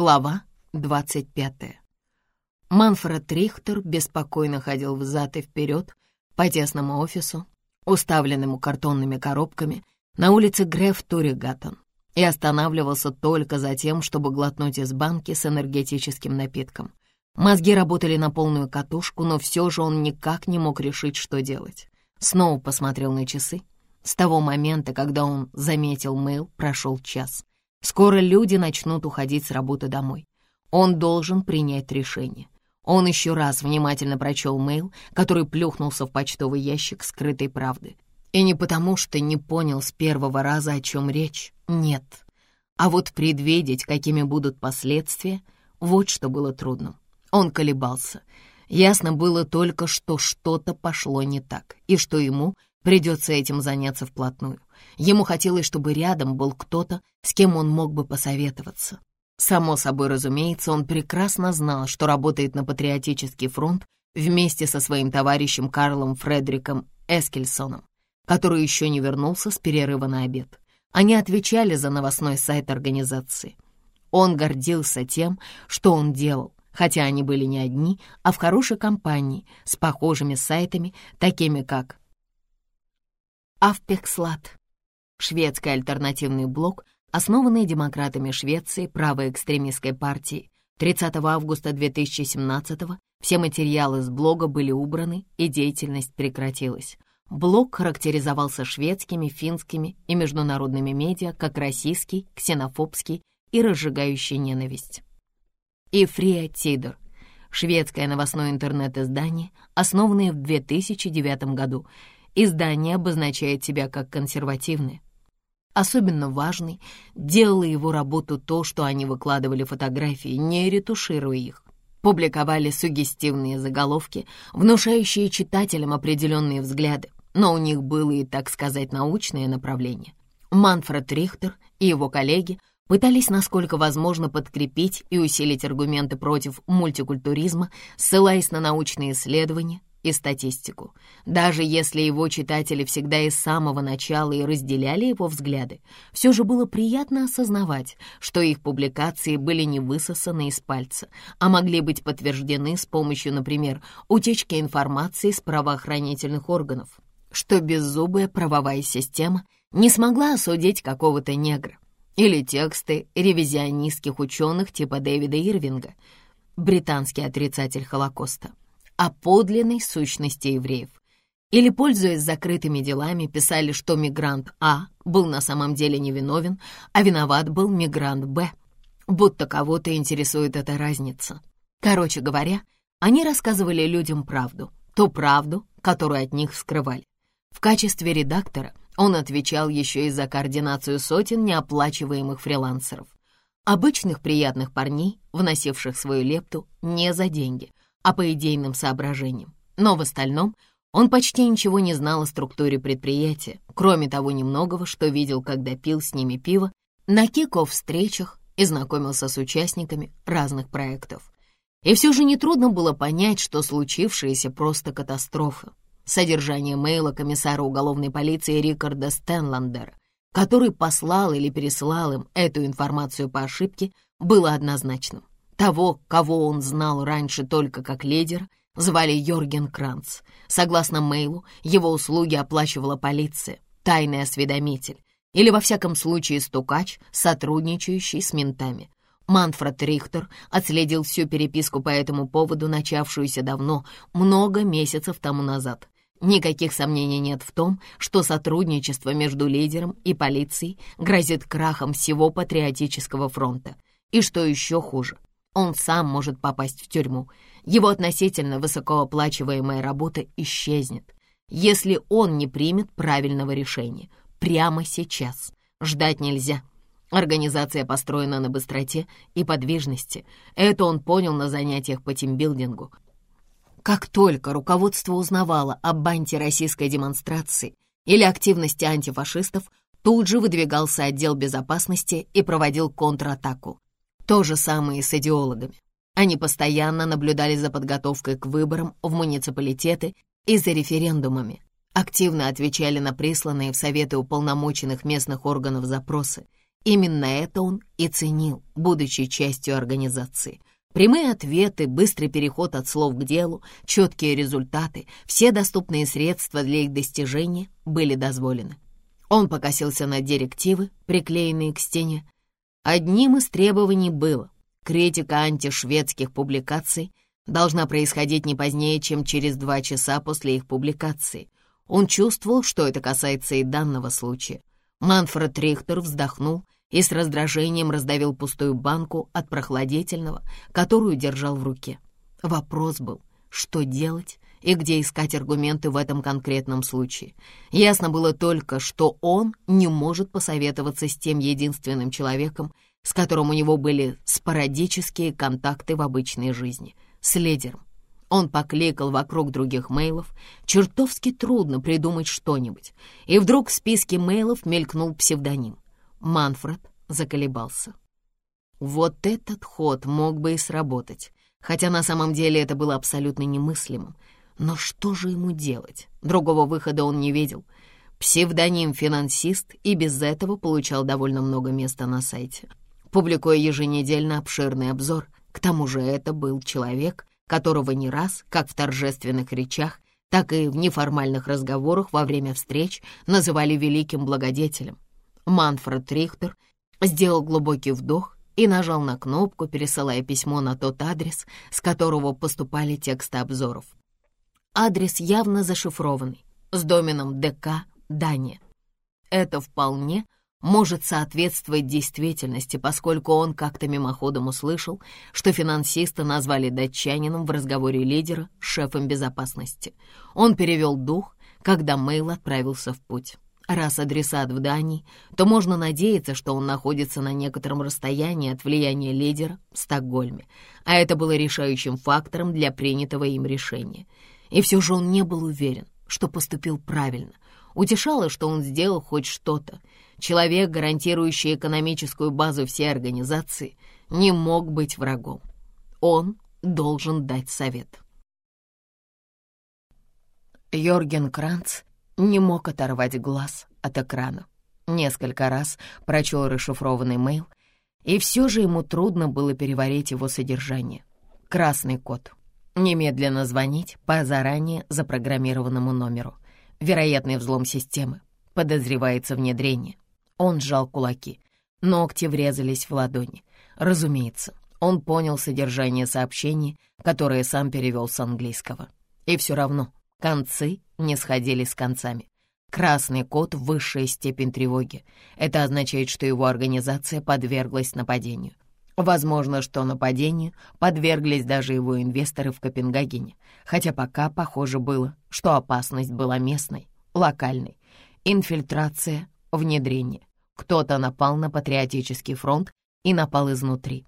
Глава 25. Манфред Рихтер беспокойно ходил взад и вперед по тесному офису, уставленному картонными коробками, на улице Греф Туригаттон, и останавливался только за тем, чтобы глотнуть из банки с энергетическим напитком. Мозги работали на полную катушку, но все же он никак не мог решить, что делать. Снова посмотрел на часы. С того момента, когда он заметил мейл, прошел час. Скоро люди начнут уходить с работы домой. Он должен принять решение. Он еще раз внимательно прочел мейл, который плюхнулся в почтовый ящик скрытой правды. И не потому, что не понял с первого раза, о чем речь. Нет. А вот предвидеть, какими будут последствия, вот что было трудным. Он колебался. Ясно было только, что что-то пошло не так, и что ему придется этим заняться вплотную. Ему хотелось, чтобы рядом был кто-то, с кем он мог бы посоветоваться. Само собой разумеется, он прекрасно знал, что работает на Патриотический фронт вместе со своим товарищем Карлом Фредериком Эскельсоном, который еще не вернулся с перерыва на обед. Они отвечали за новостной сайт организации. Он гордился тем, что он делал, хотя они были не одни, а в хорошей компании с похожими сайтами, такими как Авпекслат шведский альтернативный блок, основанный демократами Швеции правой экстремистской партии. 30 августа 2017 все материалы с блога были убраны и деятельность прекратилась. Блог характеризовался шведскими, финскими и международными медиа как российский, ксенофобский и разжигающий ненависть. И Фрия Тидер, шведское новостное интернет-издание, основанное в 2009 году. Издание обозначает себя как консервативное особенно важный, делало его работу то, что они выкладывали фотографии, не ретушируя их. Публиковали сугестивные заголовки, внушающие читателям определенные взгляды, но у них было и, так сказать, научное направление. Манфред Рихтер и его коллеги пытались насколько возможно подкрепить и усилить аргументы против мультикультуризма, ссылаясь на научные исследования, и статистику. Даже если его читатели всегда и с самого начала и разделяли его взгляды, все же было приятно осознавать, что их публикации были не высосаны из пальца, а могли быть подтверждены с помощью, например, утечки информации с правоохранительных органов, что беззубая правовая система не смогла осудить какого-то негра, или тексты ревизионистских ученых типа Дэвида Ирвинга, британский отрицатель Холокоста о подлинной сущности евреев. Или, пользуясь закрытыми делами, писали, что мигрант А был на самом деле невиновен, а виноват был мигрант Б. Будто кого-то интересует эта разница. Короче говоря, они рассказывали людям правду, ту правду, которую от них скрывали. В качестве редактора он отвечал еще и за координацию сотен неоплачиваемых фрилансеров. Обычных приятных парней, вносивших свою лепту не за деньги, а по идейным соображениям. Но в остальном он почти ничего не знал о структуре предприятия, кроме того немногого, что видел, когда пил с ними пиво, на киков встречах и знакомился с участниками разных проектов. И все же нетрудно было понять, что случившееся просто катастрофа. Содержание мейла комиссара уголовной полиции Рикарда Стэнландера, который послал или переслал им эту информацию по ошибке, было однозначным. Того, кого он знал раньше только как лидер, звали Йорген Кранц. Согласно мейлу, его услуги оплачивала полиция, тайный осведомитель или, во всяком случае, стукач, сотрудничающий с ментами. Манфред Рихтер отследил всю переписку по этому поводу, начавшуюся давно, много месяцев тому назад. Никаких сомнений нет в том, что сотрудничество между лидером и полицией грозит крахом всего патриотического фронта. И что еще хуже, он сам может попасть в тюрьму. Его относительно высокооплачиваемая работа исчезнет, если он не примет правильного решения. Прямо сейчас. Ждать нельзя. Организация построена на быстроте и подвижности. Это он понял на занятиях по тимбилдингу. Как только руководство узнавало об антироссийской демонстрации или активности антифашистов, тут же выдвигался отдел безопасности и проводил контратаку. То же самое и с идеологами. Они постоянно наблюдали за подготовкой к выборам в муниципалитеты и за референдумами, активно отвечали на присланные в Советы уполномоченных местных органов запросы Именно это он и ценил, будучи частью организации. Прямые ответы, быстрый переход от слов к делу, четкие результаты, все доступные средства для их достижения были дозволены. Он покосился на директивы, приклеенные к стене. Одним из требований было критика антишведских публикаций должна происходить не позднее, чем через два часа после их публикации. Он чувствовал, что это касается и данного случая. Манфред Рихтер вздохнул и с раздражением раздавил пустую банку от прохладительного, которую держал в руке. Вопрос был, что делать и где искать аргументы в этом конкретном случае. Ясно было только, что он не может посоветоваться с тем единственным человеком, с которым у него были спорадические контакты в обычной жизни, с лидером. Он покликал вокруг других мейлов. Чертовски трудно придумать что-нибудь. И вдруг в списке мейлов мелькнул псевдоним. Манфред заколебался. Вот этот ход мог бы и сработать, хотя на самом деле это было абсолютно немыслимым. Но что же ему делать? Другого выхода он не видел. Псевдоним «финансист» и без этого получал довольно много места на сайте, публикуя еженедельно обширный обзор. К тому же это был человек, которого не раз, как в торжественных речах, так и в неформальных разговорах во время встреч называли великим благодетелем. Манфред Рихтер сделал глубокий вдох и нажал на кнопку, пересылая письмо на тот адрес, с которого поступали тексты обзоров. Адрес явно зашифрованный, с доменом ДК «Дания». Это вполне может соответствовать действительности, поскольку он как-то мимоходом услышал, что финансиста назвали датчанином в разговоре лидера шефом безопасности. Он перевел дух, когда Мейл отправился в путь. Раз адресат в Дании, то можно надеяться, что он находится на некотором расстоянии от влияния лидера в Стокгольме, а это было решающим фактором для принятого им решения. И все же он не был уверен, что поступил правильно. Утешало, что он сделал хоть что-то. Человек, гарантирующий экономическую базу всей организации, не мог быть врагом. Он должен дать совет. Йорген Кранц не мог оторвать глаз от экрана. Несколько раз прочел расшифрованный мейл, и все же ему трудно было переварить его содержание. Красный код. Немедленно звонить по заранее запрограммированному номеру. Вероятный взлом системы. Подозревается внедрение. Он сжал кулаки. Ногти врезались в ладони. Разумеется, он понял содержание сообщения, которое сам перевел с английского. И все равно Концы не сходили с концами. Красный кот — высшая степень тревоги. Это означает, что его организация подверглась нападению. Возможно, что нападению подверглись даже его инвесторы в Копенгагене, хотя пока похоже было, что опасность была местной, локальной. Инфильтрация, внедрение. Кто-то напал на патриотический фронт и напал изнутри.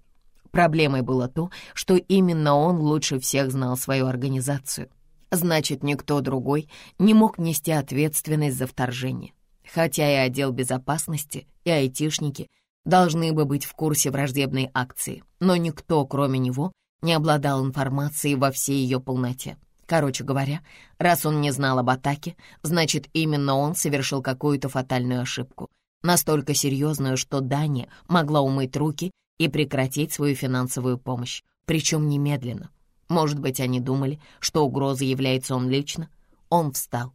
Проблемой было то, что именно он лучше всех знал свою организацию — Значит, никто другой не мог нести ответственность за вторжение. Хотя и отдел безопасности, и айтишники должны бы быть в курсе враждебной акции, но никто, кроме него, не обладал информацией во всей ее полноте. Короче говоря, раз он не знал об атаке, значит, именно он совершил какую-то фатальную ошибку, настолько серьезную, что Дания могла умыть руки и прекратить свою финансовую помощь, причем немедленно. Может быть, они думали, что угрозой является он лично? Он встал.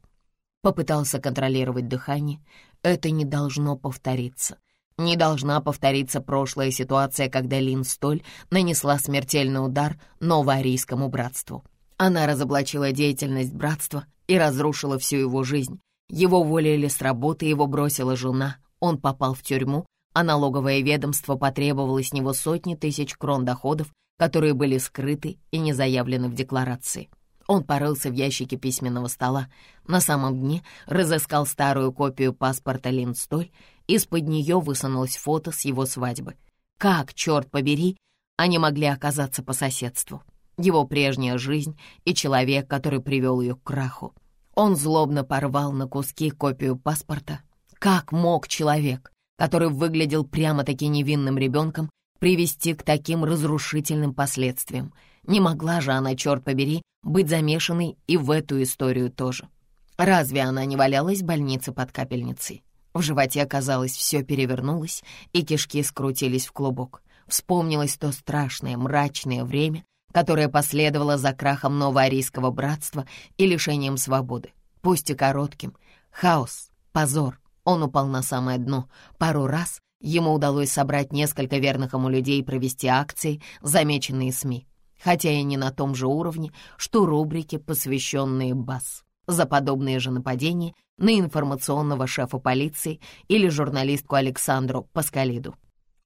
Попытался контролировать дыхание. Это не должно повториться. Не должна повториться прошлая ситуация, когда Лин Столь нанесла смертельный удар новоарийскому братству. Она разоблачила деятельность братства и разрушила всю его жизнь. Его уволили с работы, его бросила жена, он попал в тюрьму, а налоговое ведомство потребовало с него сотни тысяч крон доходов которые были скрыты и не заявлены в декларации. Он порылся в ящике письменного стола, на самом дне разыскал старую копию паспорта Линдстоль, из-под нее высунулось фото с его свадьбы. Как, черт побери, они могли оказаться по соседству? Его прежняя жизнь и человек, который привел ее к краху. Он злобно порвал на куски копию паспорта. Как мог человек, который выглядел прямо-таки невинным ребенком, привести к таким разрушительным последствиям. Не могла же она, черт побери, быть замешанной и в эту историю тоже. Разве она не валялась в больнице под капельницей? В животе, казалось, все перевернулось, и кишки скрутились в клубок. Вспомнилось то страшное, мрачное время, которое последовало за крахом новоарийского братства и лишением свободы. Пусть и коротким. Хаос, позор. Он упал на самое дно. Пару раз ему удалось собрать несколько верных ему людей и провести акции, замеченные СМИ, хотя и не на том же уровне, что рубрики, посвященные БАС. За подобные же нападения на информационного шефа полиции или журналистку Александру Паскалиду.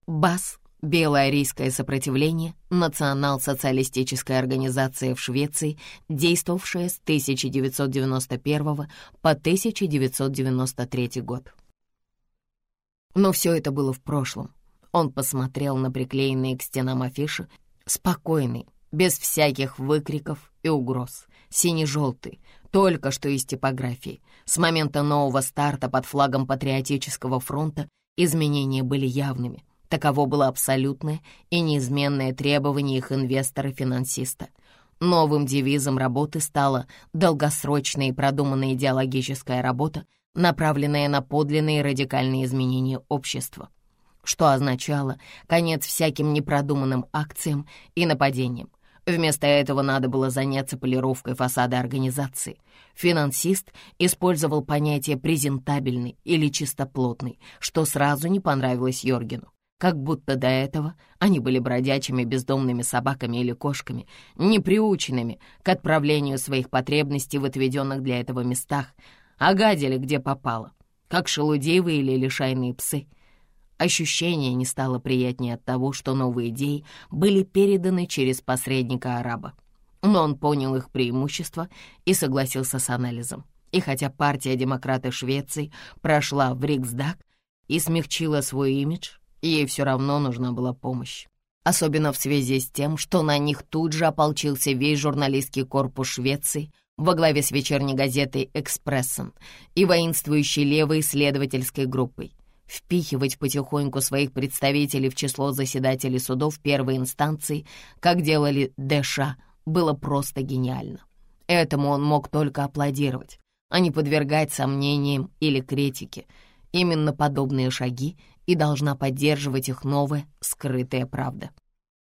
БАС Белоарийское сопротивление — национал-социалистическая организация в Швеции, действовавшая с 1991 по 1993 год. Но все это было в прошлом. Он посмотрел на приклеенные к стенам афиши, спокойный, без всяких выкриков и угроз, сине-желтый, только что из типографии. С момента нового старта под флагом Патриотического фронта изменения были явными — Таково было абсолютное и неизменное требование их инвестора-финансиста. Новым девизом работы стала долгосрочная и продуманная идеологическая работа, направленная на подлинные радикальные изменения общества, что означало конец всяким непродуманным акциям и нападениям. Вместо этого надо было заняться полировкой фасада организации. Финансист использовал понятие «презентабельный» или «чистоплотный», что сразу не понравилось Йоргену как будто до этого они были бродячими бездомными собаками или кошками, не приученными к отправлению своих потребностей в отведенных для этого местах, а гадили где попало, как шелудеевые или лишайные псы. Ощущение не стало приятнее от того, что новые идеи были переданы через посредника-араба. Но он понял их преимущества и согласился с анализом. И хотя партия демократы Швеции прошла в Риксдаг и смягчила свой имидж, Ей все равно нужна была помощь. Особенно в связи с тем, что на них тут же ополчился весь журналистский корпус Швеции во главе с вечерней газетой «Экспрессен» и воинствующей левой исследовательской группой. Впихивать потихоньку своих представителей в число заседателей судов первой инстанции, как делали Дэша, было просто гениально. Этому он мог только аплодировать, а не подвергать сомнениям или критике. Именно подобные шаги и должна поддерживать их новая, скрытая правда.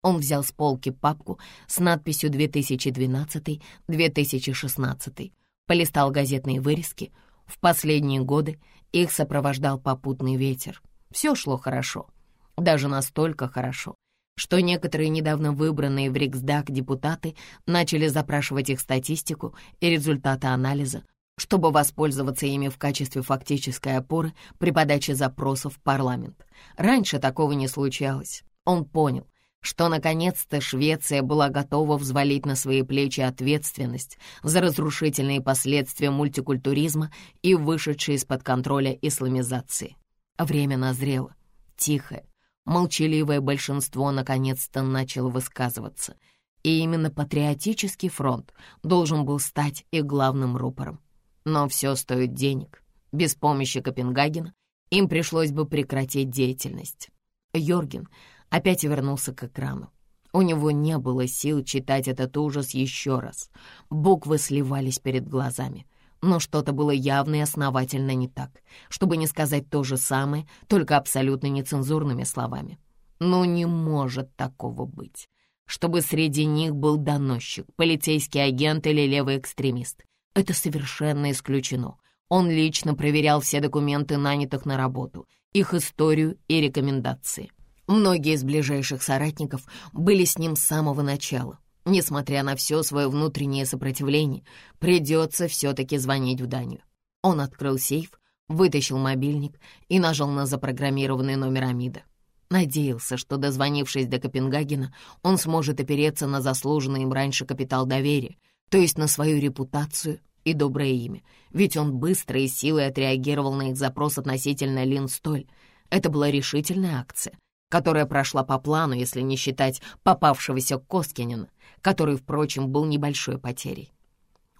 Он взял с полки папку с надписью 2012-2016, полистал газетные вырезки. В последние годы их сопровождал попутный ветер. Все шло хорошо, даже настолько хорошо, что некоторые недавно выбранные в Риксдаг депутаты начали запрашивать их статистику и результаты анализа, чтобы воспользоваться ими в качестве фактической опоры при подаче запросов в парламент. Раньше такого не случалось. Он понял, что наконец-то Швеция была готова взвалить на свои плечи ответственность за разрушительные последствия мультикультуризма и вышедшей из-под контроля исламизации. Время назрело. Тихое, молчаливое большинство наконец-то начало высказываться. И именно патриотический фронт должен был стать их главным рупором. Но все стоит денег. Без помощи Копенгагена им пришлось бы прекратить деятельность. Йорген опять вернулся к экрану. У него не было сил читать этот ужас еще раз. Буквы сливались перед глазами. Но что-то было явно и основательно не так, чтобы не сказать то же самое, только абсолютно нецензурными словами. Ну не может такого быть, чтобы среди них был доносчик, полицейский агент или левый экстремист. Это совершенно исключено. Он лично проверял все документы нанятых на работу, их историю и рекомендации. Многие из ближайших соратников были с ним с самого начала. Несмотря на все свое внутреннее сопротивление, придется все-таки звонить в Данию. Он открыл сейф, вытащил мобильник и нажал на запрограммированный номер Амида. Надеялся, что, дозвонившись до Копенгагена, он сможет опереться на заслуженный им раньше капитал доверия, то есть на свою репутацию и доброе имя, ведь он быстро и силой отреагировал на их запрос относительно Лин Столь. Это была решительная акция, которая прошла по плану, если не считать попавшегося Коскинина, который, впрочем, был небольшой потерей.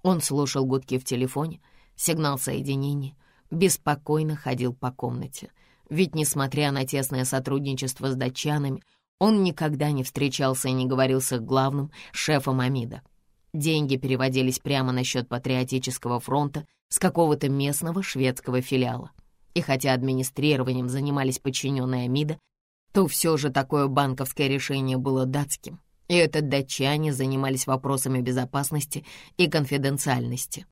Он слушал гудки в телефоне, сигнал соединения, беспокойно ходил по комнате. Ведь, несмотря на тесное сотрудничество с датчанами, он никогда не встречался и не говорил с их главным шефом Амида. Деньги переводились прямо на счет Патриотического фронта с какого-то местного шведского филиала. И хотя администрированием занимались подчиненные Амида, то все же такое банковское решение было датским, и это датчане занимались вопросами безопасности и конфиденциальности.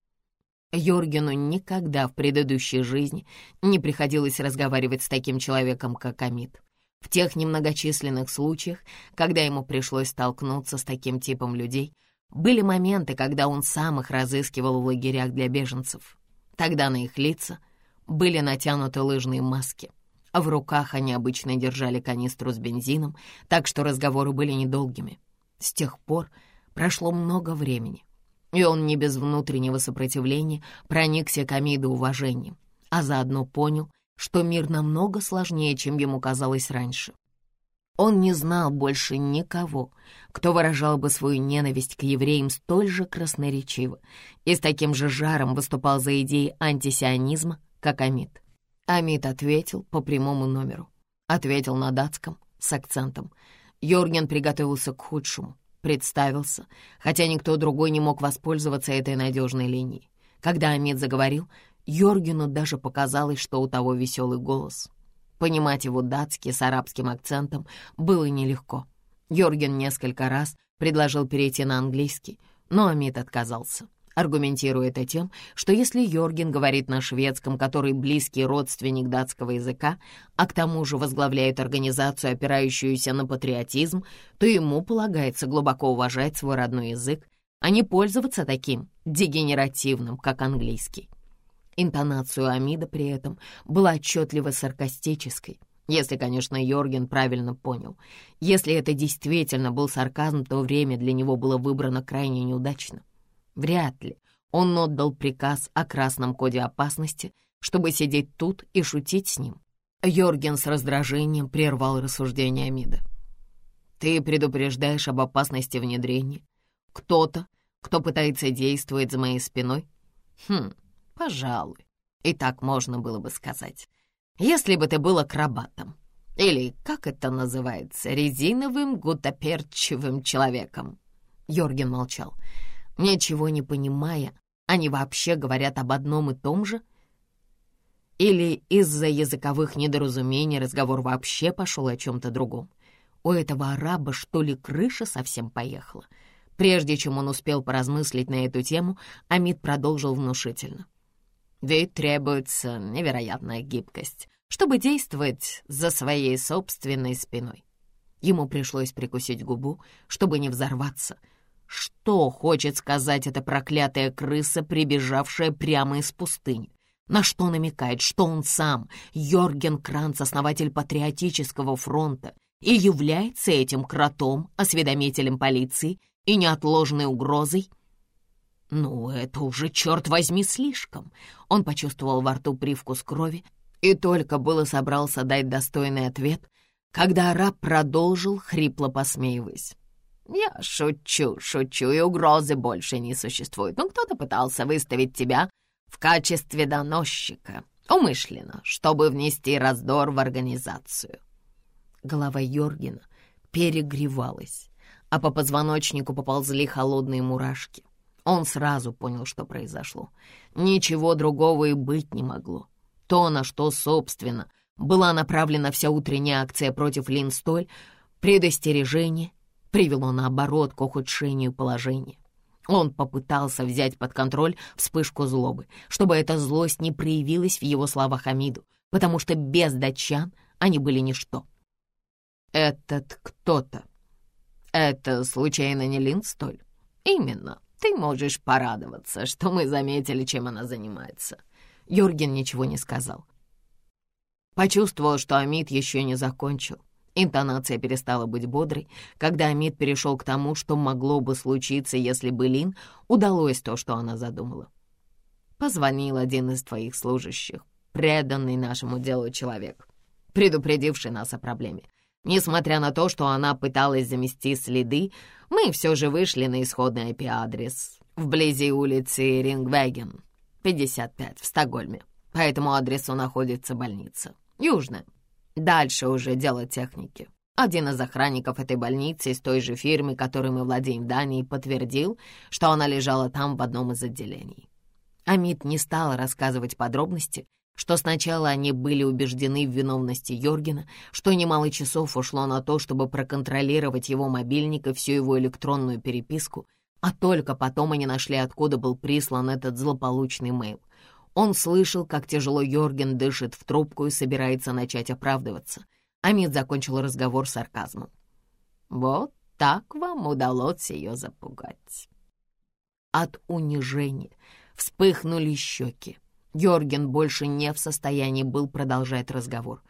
Йоргену никогда в предыдущей жизни не приходилось разговаривать с таким человеком, как Амид. В тех немногочисленных случаях, когда ему пришлось столкнуться с таким типом людей, были моменты, когда он сам их разыскивал в лагерях для беженцев. Тогда на их лица были натянуты лыжные маски, а в руках они обычно держали канистру с бензином, так что разговоры были недолгими. С тех пор прошло много времени, и он не без внутреннего сопротивления проникся к Амиду уважением, а заодно понял, что мир намного сложнее, чем ему казалось раньше. Он не знал больше никого, кто выражал бы свою ненависть к евреям столь же красноречиво и с таким же жаром выступал за идеи антисионизма, как Амид. Амид ответил по прямому номеру. Ответил на датском, с акцентом. Йорген приготовился к худшему, представился, хотя никто другой не мог воспользоваться этой надежной линией. Когда Амид заговорил, Йоргену даже показалось, что у того веселый голос. Понимать его датский с арабским акцентом было нелегко. Йорген несколько раз предложил перейти на английский, но Амид отказался, аргументируя это тем, что если Йорген говорит на шведском, который близкий родственник датского языка, а к тому же возглавляет организацию, опирающуюся на патриотизм, то ему полагается глубоко уважать свой родной язык, а не пользоваться таким дегенеративным, как английский. Интонацию Амида при этом была отчетливо саркастической, если, конечно, Йорген правильно понял. Если это действительно был сарказм, то время для него было выбрано крайне неудачно. Вряд ли он отдал приказ о красном коде опасности, чтобы сидеть тут и шутить с ним. Йорген с раздражением прервал рассуждение Амида. «Ты предупреждаешь об опасности внедрения? Кто-то, кто пытается действовать за моей спиной? Хм, Пожалуй, и так можно было бы сказать. Если бы ты был акробатом, или, как это называется, резиновым гутоперчивым человеком. Йорген молчал. Ничего не понимая, они вообще говорят об одном и том же? Или из-за языковых недоразумений разговор вообще пошел о чем-то другом? У этого араба, что ли, крыша совсем поехала? Прежде чем он успел поразмыслить на эту тему, Амид продолжил внушительно. Ведь требуется невероятная гибкость, чтобы действовать за своей собственной спиной. Ему пришлось прикусить губу, чтобы не взорваться. Что хочет сказать эта проклятая крыса, прибежавшая прямо из пустыни? На что намекает, что он сам, Йорген Кранц, основатель Патриотического фронта, и является этим кротом, осведомителем полиции и неотложной угрозой — ну, это уже, черт возьми, слишком. Он почувствовал во рту привкус крови и только было собрался дать достойный ответ, когда араб продолжил, хрипло посмеиваясь. «Я шучу, шучу, и угрозы больше не существует. Но кто-то пытался выставить тебя в качестве доносчика, умышленно, чтобы внести раздор в организацию». Голова Йоргена перегревалась, а по позвоночнику поползли холодные мурашки. Он сразу понял, что произошло. Ничего другого и быть не могло. То, на что, собственно, была направлена вся утренняя акция против Линстоль, предостережение, привело, наоборот, к ухудшению положения. Он попытался взять под контроль вспышку злобы, чтобы эта злость не проявилась в его словах Хамиду, потому что без датчан они были ничто. «Этот кто-то. Это, случайно, не Линстоль?» «Именно. Ты можешь порадоваться, что мы заметили, чем она занимается». Юрген ничего не сказал. Почувствовал, что Амид еще не закончил. Интонация перестала быть бодрой, когда Амид перешел к тому, что могло бы случиться, если бы Лин удалось то, что она задумала. Позвонил один из твоих служащих, преданный нашему делу человек, предупредивший нас о проблеме. Несмотря на то, что она пыталась замести следы, мы все же вышли на исходный IP-адрес вблизи улицы Рингвеген, 55, в Стокгольме. По этому адресу находится больница. Южная. Дальше уже дело техники. Один из охранников этой больницы из той же фирмы, которой мы владеем в Дании, подтвердил, что она лежала там в одном из отделений. Амит не стал рассказывать подробности, что сначала они были убеждены в виновности Йоргена, что немало часов ушло на то, чтобы проконтролировать его мобильник и всю его электронную переписку, а только потом они нашли, откуда был прислан этот злополучный мейл. Он слышал, как тяжело Йорген дышит в трубку и собирается начать оправдываться. Амид закончил разговор сарказмом. «Вот так вам удалось ее запугать». От унижения вспыхнули щеки. Йорген больше не в состоянии был продолжать разговор.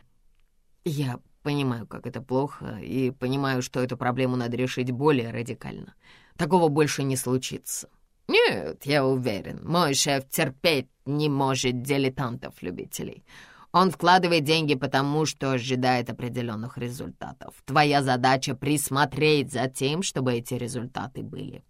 «Я понимаю, как это плохо, и понимаю, что эту проблему надо решить более радикально. Такого больше не случится. Нет, я уверен, мой шеф терпеть не может дилетантов-любителей. Он вкладывает деньги потому, что ожидает определенных результатов. Твоя задача — присмотреть за тем, чтобы эти результаты были».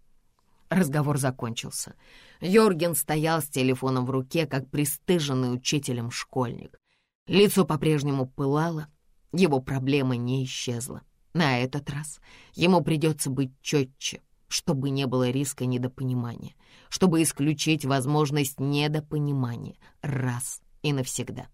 Разговор закончился. Йорген стоял с телефоном в руке, как пристыженный учителем школьник. Лицо по-прежнему пылало, его проблема не исчезла. На этот раз ему придется быть четче, чтобы не было риска недопонимания, чтобы исключить возможность недопонимания раз и навсегда.